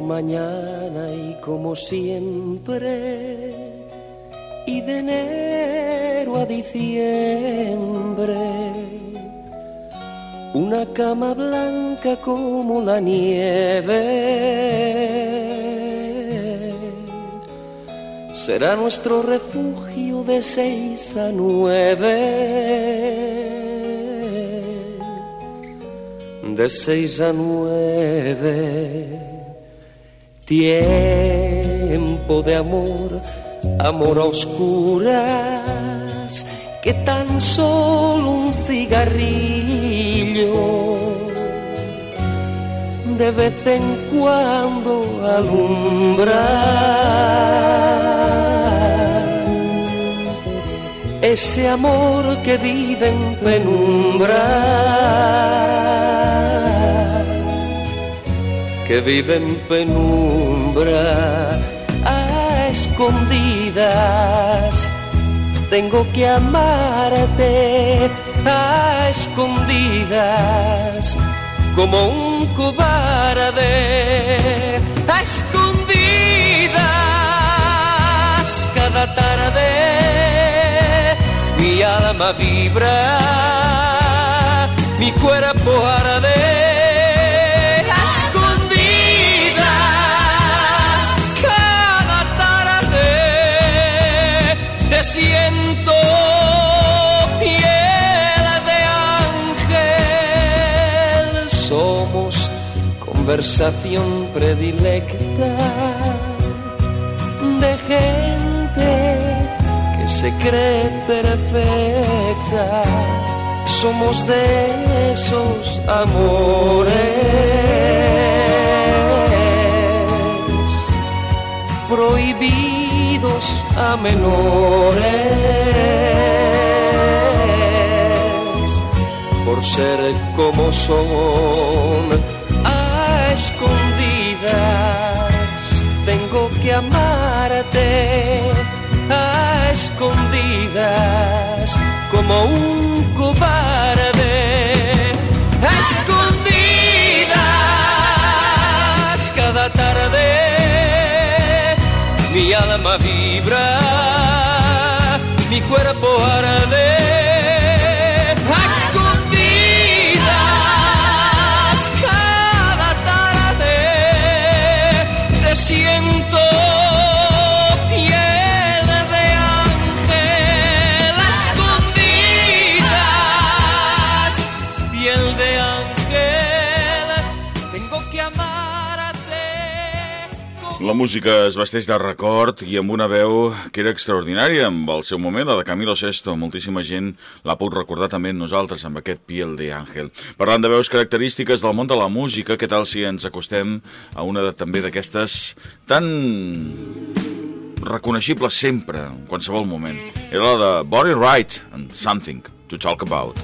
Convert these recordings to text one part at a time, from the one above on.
Mañana y como siempre, y de enero a diciembre, una cama blanca como la nieve. Será nuestro refugio de seis a nueve de seis a nueve. Tiempo de amor, amor a oscuras, que tan solo un cigarrillo de vez en cuando alumbra. Ese amor que vive en penumbra que vive en penumbra a escondidas. Tengo que amarte a escondidas como un cobarde a escondidas cada tarde mi alma vibra mi cuerpo arde conversación predilecta de gente que se cree perfecta. Somos de esos amores prohibidos a menores por ser como son que amarte a escondidas como un cobarde a escondidas cada tarde mi alma vibra, mi cuerpo arde. La música es vesteix de record i amb una veu que era extraordinària amb el seu moment, la de Camilo Sesto. Moltíssima gent l'ha pogut recordar també nosaltres amb aquest Piel de Àngel. Parlant de veus característiques del món de la música, què tal si ens acostem a una de, també d'aquestes tan reconeixibles sempre, en qualsevol moment. Era la de Body Right and Something to Talk About.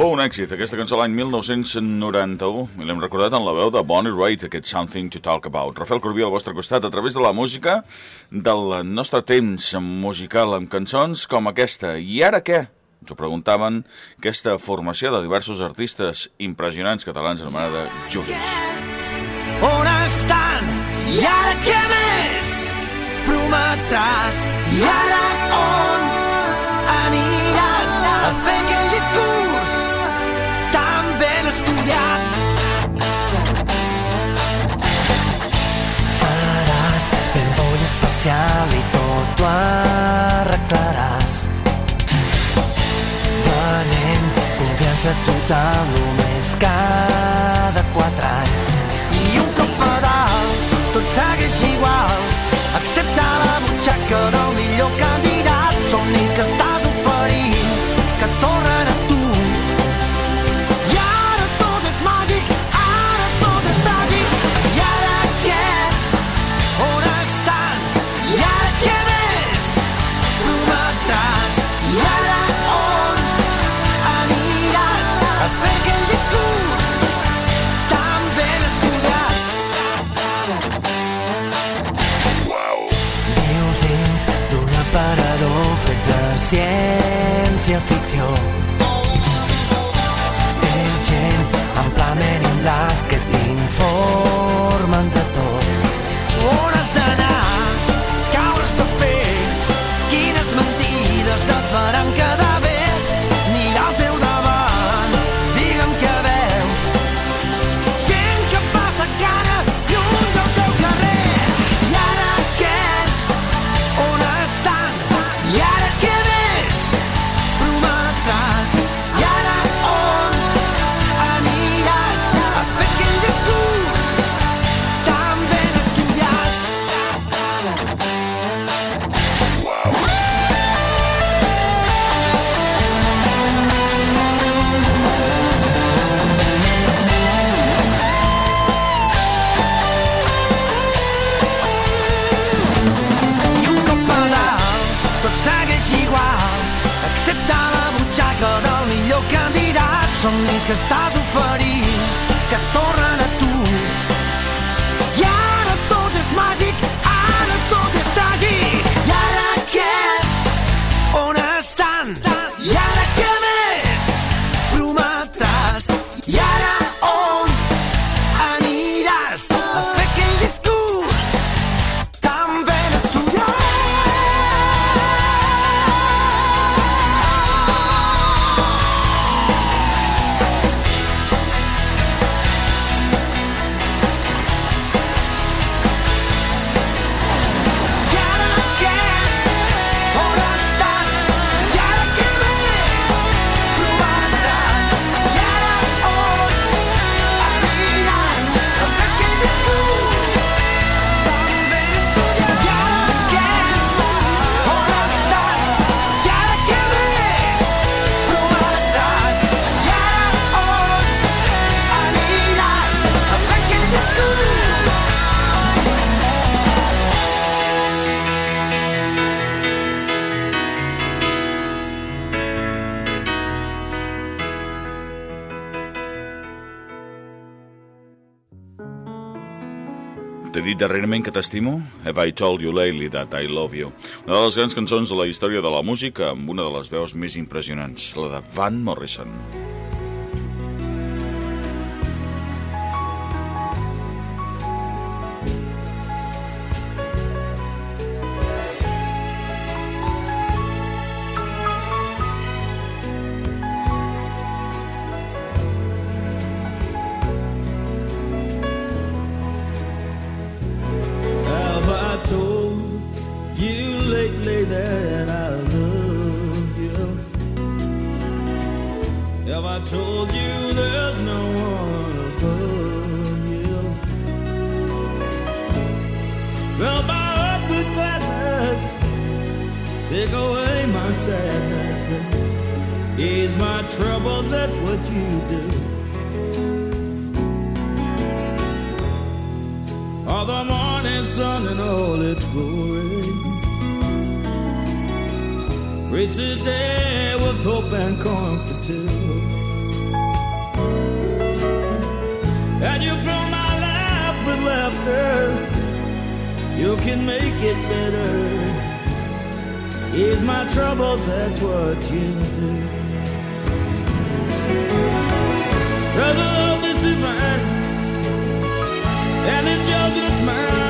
Fou un èxit, aquesta cançó l'any 1991, i l'hem recordat en la veu de Bonnie Raitt, aquest Something to Talk About. Rafael Corbí al vostre costat a través de la música del nostre temps musical amb cançons com aquesta. I ara què? Ens ho preguntaven aquesta formació de diversos artistes impressionants catalans anomenada Junts. On estan? I ara què més? Prometràs? I ara on aniràs a fer bo i tot ho arreglaràs. Venent, confiança total només cada ciencia ficción. Oferint, que tornen dit darrerament que t'estimo? Have I told you lately that I love you? Una de les grans cançons de la història de la música amb una de les veus més impressionants, la de Van Morrison. Have told you there's no one above you? Fill my heart with gladness, take away my sadness, and ease my trouble. That's what you do. All the morning sun in all its glory. Reach the day with hope and comfort too. And you fill my life with laughter. You can make it better. Ease my troubles, that's what you do. The love is divine, and it's yours and it's mine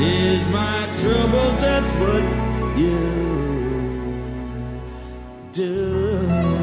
Ease my trouble, that's what you do.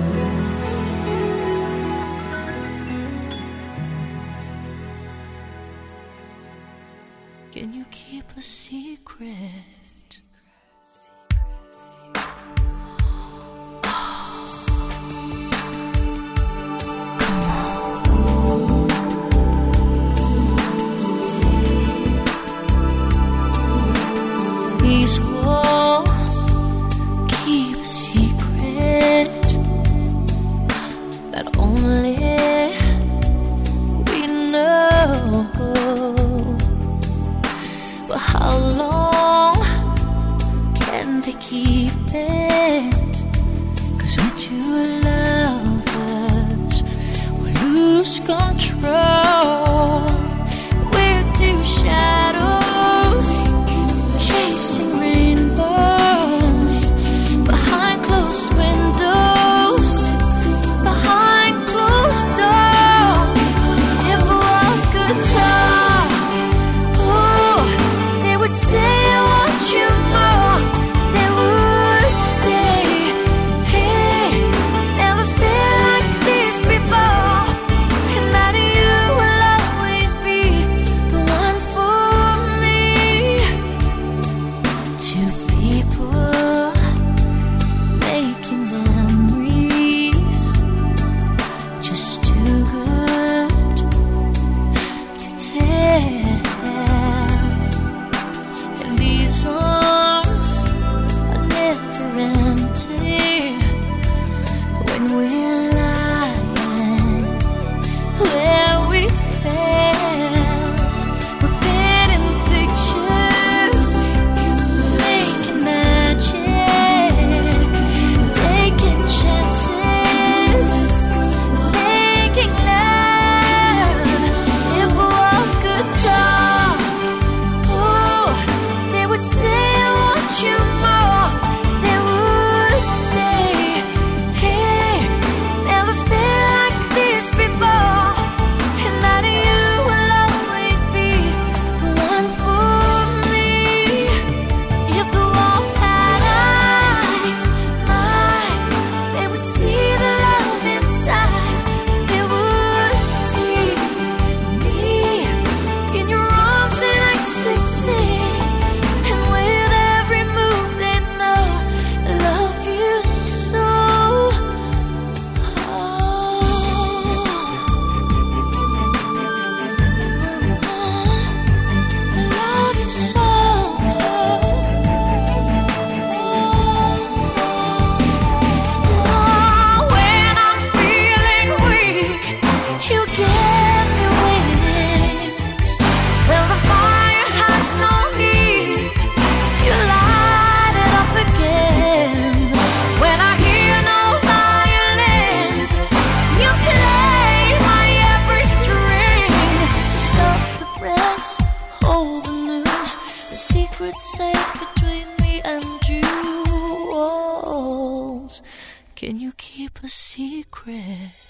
Secret?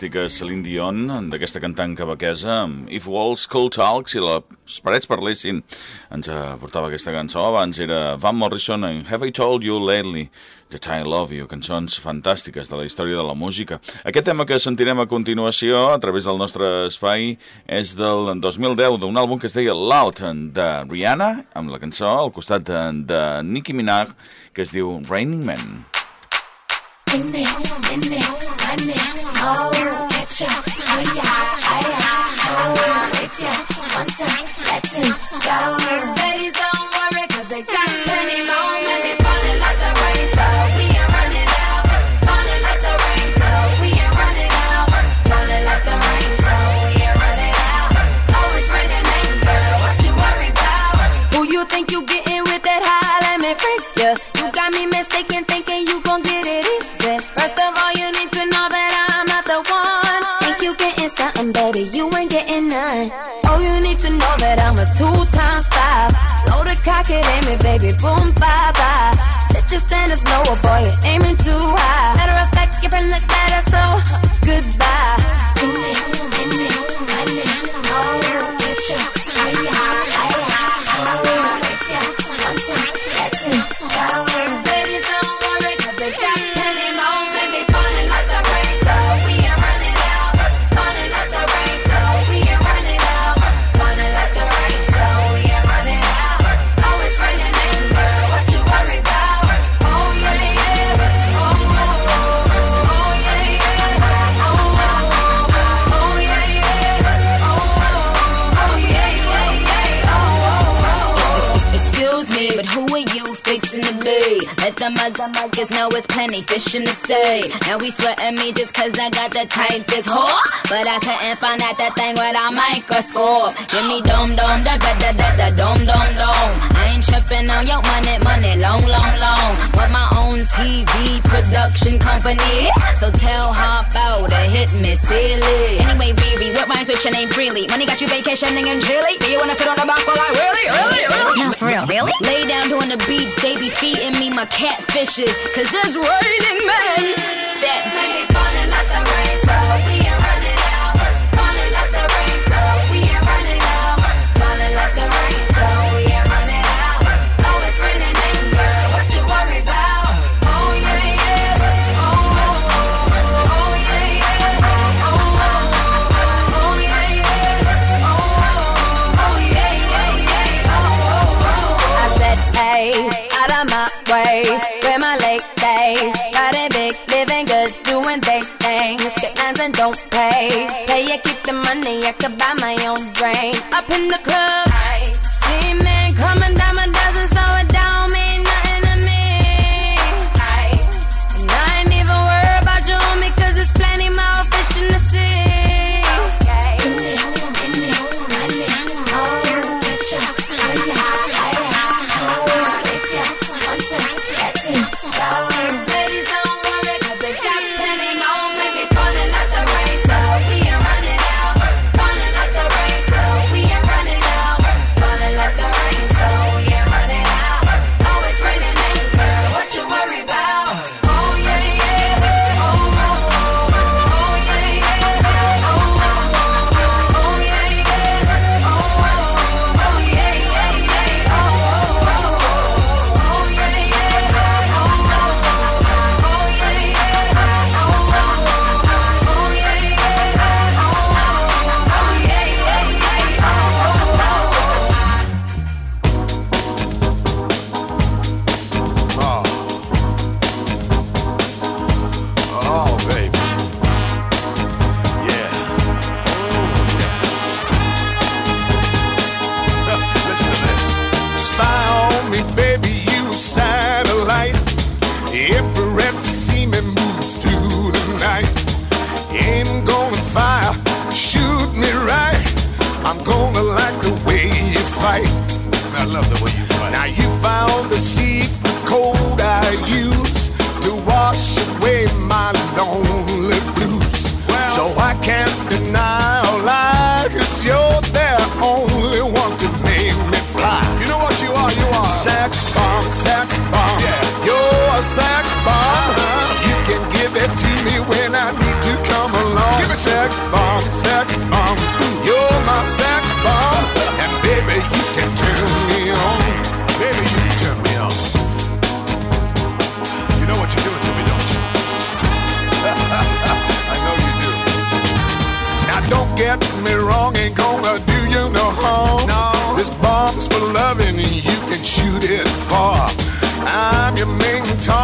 Fantàstica Celine Dion, d'aquesta cantant quebequesa, If Walls Cold Talk, si les parets parlessin, ens portava aquesta cançó. Abans era Van Morrison en Have I Told You Lately, That I Love You, cançons fantàstiques de la història de la música. Aquest tema que sentirem a continuació, a través del nostre espai, és del 2010, d'un àlbum que es deia Loud, de Rihanna, amb la cançó al costat de, de Nicki Minaj, que es diu Raining Man. Ladies, don't worry, cause you getting something, baby? You ain't getting none. Oh, you need to know that I'm a two times five. Load a cock it, aim it, baby, boom, bye bye. Set your standards lower, boy, you're aiming too high. Matter of fact, your friend looks better, más motherfuckers know it's plenty fish in the sea. Now we sweating me just cause I got the tightest whore. But I couldn't find out that thing without microscope. Give me dome dome da da da da da dome dome dome. I ain't tripping on your money money long long long. With my own TV production company. So tell her about to hit me silly. Anyway, Riri, what rhymes with your name freely? Money got you vacationing in Chile. Do you wanna sit on the back while I really, really, really? No, for real, really? Lay down on the beach, they be feeding me my catfishes. Cause there's raining men. That way, where my late days. Got it big, living good, doing big things. Get lines and don't pay. Pay you keep the money, I could buy my own drink. Up in the club,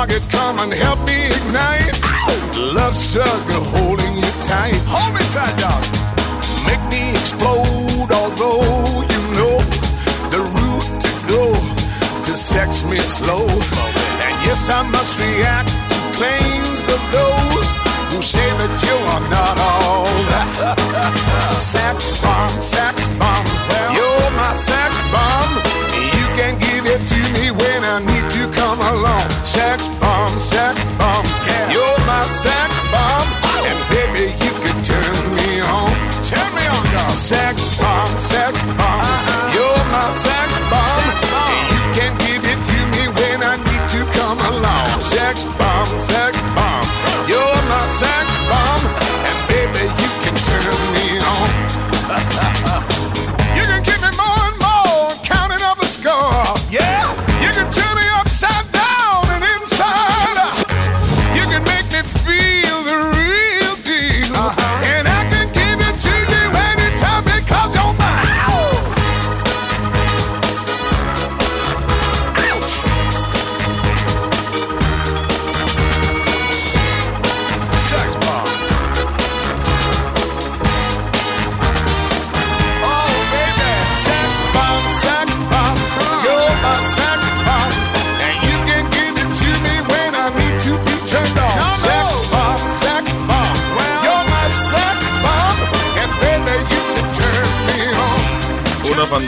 target, come and help me ignite. Love struggle holding you tight. Hold me tight, dog. Make me explode, although you know the route to go to sex me slow. And yes, I must react to claims of those who say that you are not all that. sex bomb, sex bomb, along.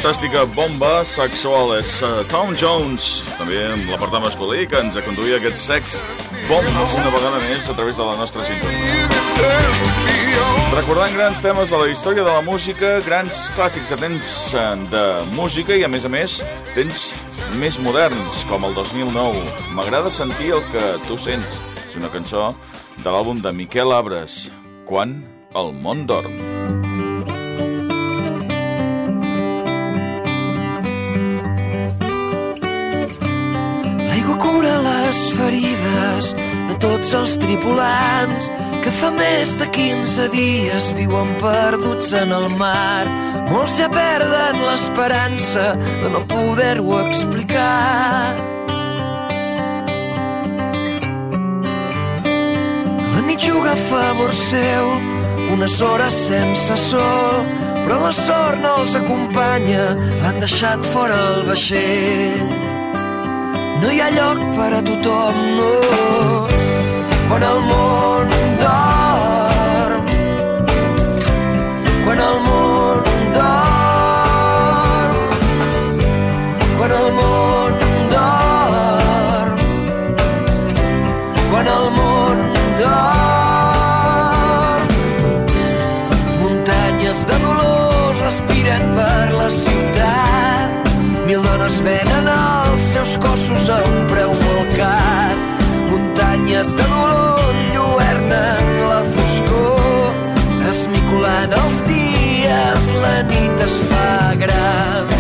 Fantàstica bomba sexual és uh, Tom Jones, també amb l'apartat masculí, que ens conduïa aquest sex bomba una vegada més a través de la nostra sintonia. Recordant grans temes de la història de la música, grans clàssics de temps eh, de música i, a més a més, temps més moderns, com el 2009. M'agrada sentir el que tu sents. És una cançó de l'àlbum de Miquel Abres, Quan el món dorm. Cura les ferides de tots els tripulants que fa més de 15 dies viuen perduts en el mar. Molts ja perden l'esperança de no poder-ho explicar. La nit juga a favor seu, unes hores sense sol, però la sort no els acompanya, l'han deixat fora el vaixell. No hi ha lloc per a tothom, no. Quan el món dorm, quan el món dorm, quan el món dorm, quan el món dorm. Muntanyes de dolors respiren per la ciutat. Mil dones venen sagrado.